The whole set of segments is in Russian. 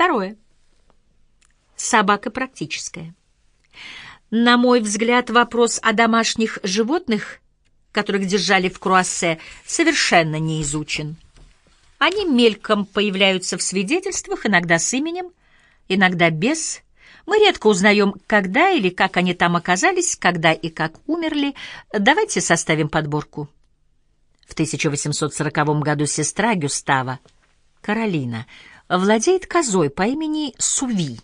Второе. Собака практическая. На мой взгляд, вопрос о домашних животных, которых держали в Круассе, совершенно не изучен. Они мельком появляются в свидетельствах, иногда с именем, иногда без. Мы редко узнаем, когда или как они там оказались, когда и как умерли. Давайте составим подборку. В 1840 году сестра Гюстава, Каролина, владеет козой по имени Суви.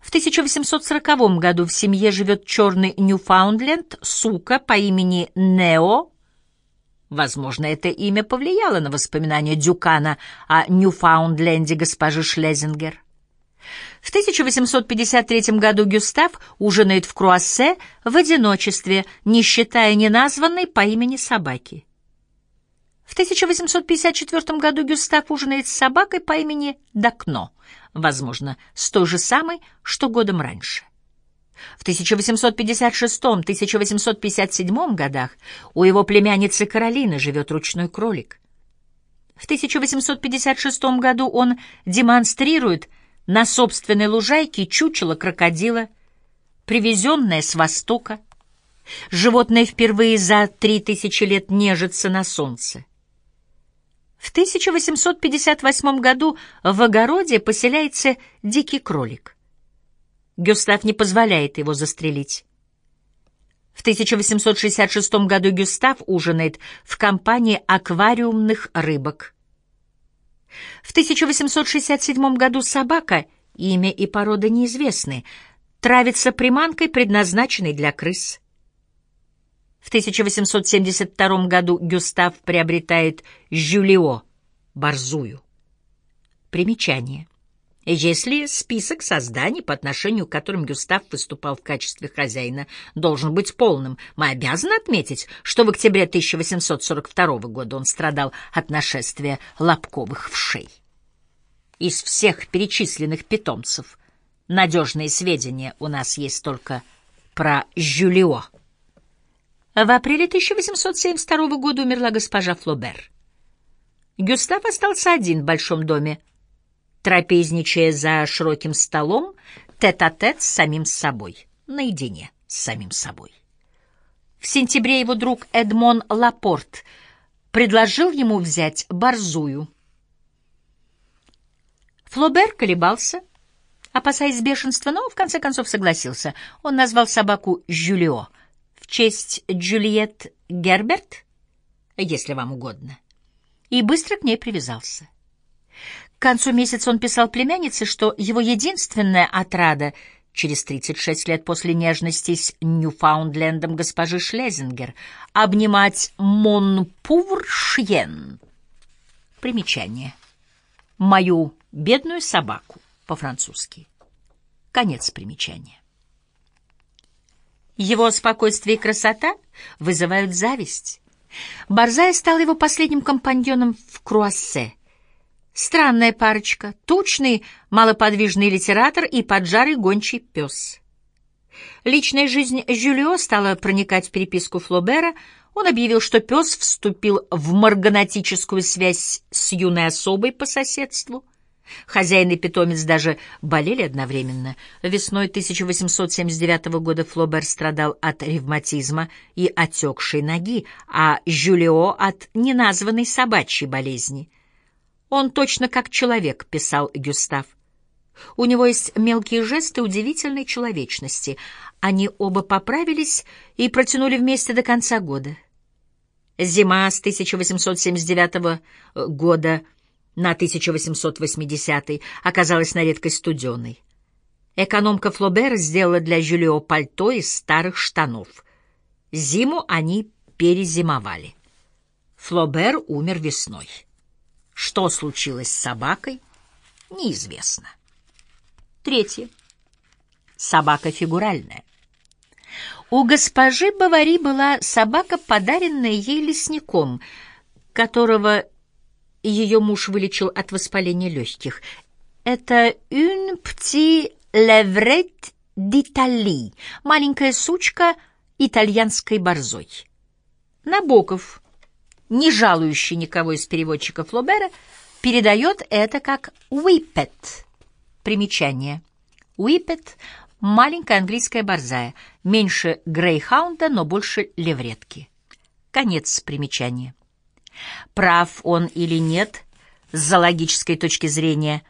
В 1840 году в семье живет черный Ньюфаундленд, сука по имени Нео. Возможно, это имя повлияло на воспоминания Дюкана о Ньюфаундленде госпожи Шлезингер. В 1853 году Гюстав ужинает в Круассе в одиночестве, не считая неназванной по имени собаки. В 1854 году Гюстав ужинает с собакой по имени Дакно, возможно, с той же самой, что годом раньше. В 1856-1857 годах у его племянницы Каролины живет ручной кролик. В 1856 году он демонстрирует на собственной лужайке чучело крокодила, привезенное с Востока. Животное впервые за три тысячи лет нежится на солнце. В 1858 году в огороде поселяется дикий кролик. Гюстав не позволяет его застрелить. В 1866 году Гюстав ужинает в компании аквариумных рыбок. В 1867 году собака, имя и порода неизвестны, травится приманкой, предназначенной для крыс. В 1872 году Гюстав приобретает Жюлио, борзую. Примечание. Если список созданий, по отношению к которым Гюстав выступал в качестве хозяина, должен быть полным, мы обязаны отметить, что в октябре 1842 года он страдал от нашествия лобковых вшей. Из всех перечисленных питомцев надежные сведения у нас есть только про Жюлио. В апреле 1872 года умерла госпожа Флобер. Гюстав остался один в большом доме, трапезничая за широким столом, тет-а-тет -тет с самим собой, наедине с самим собой. В сентябре его друг Эдмон Лапорт предложил ему взять борзую. Флобер колебался, опасаясь бешенства, но в конце концов согласился. Он назвал собаку Жюлио — честь Джульет Герберт, если вам угодно, и быстро к ней привязался. К концу месяца он писал племяннице, что его единственная отрада через 36 лет после нежности с Ньюфаундлендом госпожи Шлезингер обнимать Монпувршьен. Примечание. Мою бедную собаку по-французски. Конец примечания. Его спокойствие и красота вызывают зависть. Борзая стал его последним компаньоном в Круассе. Странная парочка, тучный, малоподвижный литератор и поджарый гончий пес. Личная жизнь Жюлио стала проникать в переписку Флобера. Он объявил, что пес вступил в марганатическую связь с юной особой по соседству — Хозяин и питомец даже болели одновременно. Весной 1879 года Флобер страдал от ревматизма и отекшей ноги, а Жюлио — от неназванной собачьей болезни. «Он точно как человек», — писал Гюстав. «У него есть мелкие жесты удивительной человечности. Они оба поправились и протянули вместе до конца года». Зима с 1879 года — на 1880 оказалась на редкость студеной. Экономка Флобер сделала для Жюлио пальто из старых штанов. Зиму они перезимовали. Флобер умер весной. Что случилось с собакой, неизвестно. Третье. Собака фигуральная. У госпожи Бавари была собака, подаренная ей лесником, которого ее муж вылечил от воспаления легких. Это «une petite levrette d'Italie» — маленькая сучка итальянской борзой. Набоков, не жалующий никого из переводчиков Лобера, передает это как «whippet» Примечание. Уипет — маленькая английская борзая, меньше грейхаунда, но больше левретки. Конец примечания. Прав он или нет, с зоологической точки зрения,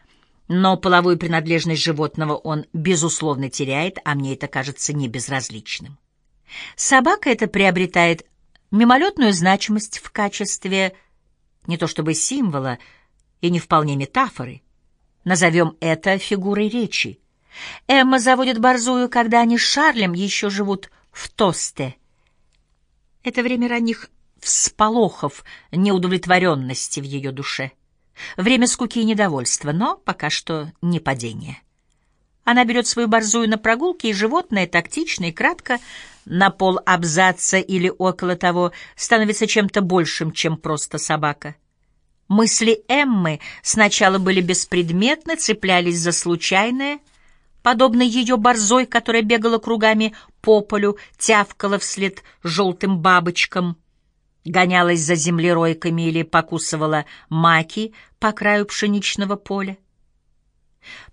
но половую принадлежность животного он, безусловно, теряет, а мне это кажется небезразличным. Собака это приобретает мимолетную значимость в качестве не то чтобы символа и не вполне метафоры. Назовем это фигурой речи. Эмма заводит борзую, когда они с Шарлем еще живут в Тосте. Это время ранних всполохов неудовлетворенности в ее душе. Время скуки и недовольства, но пока что не падение. Она берет свою борзую на прогулки, и животное тактично и кратко на пол абзаца или около того становится чем-то большим, чем просто собака. Мысли Эммы сначала были беспредметны, цеплялись за случайное, подобно ее борзой, которая бегала кругами по полю, тявкала вслед желтым бабочкам, гонялась за землеройками или покусывала маки по краю пшеничного поля.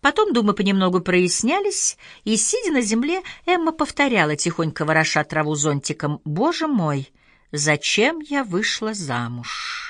Потом думы понемногу прояснялись, и, сидя на земле, Эмма повторяла, тихонько вороша траву зонтиком, «Боже мой, зачем я вышла замуж?»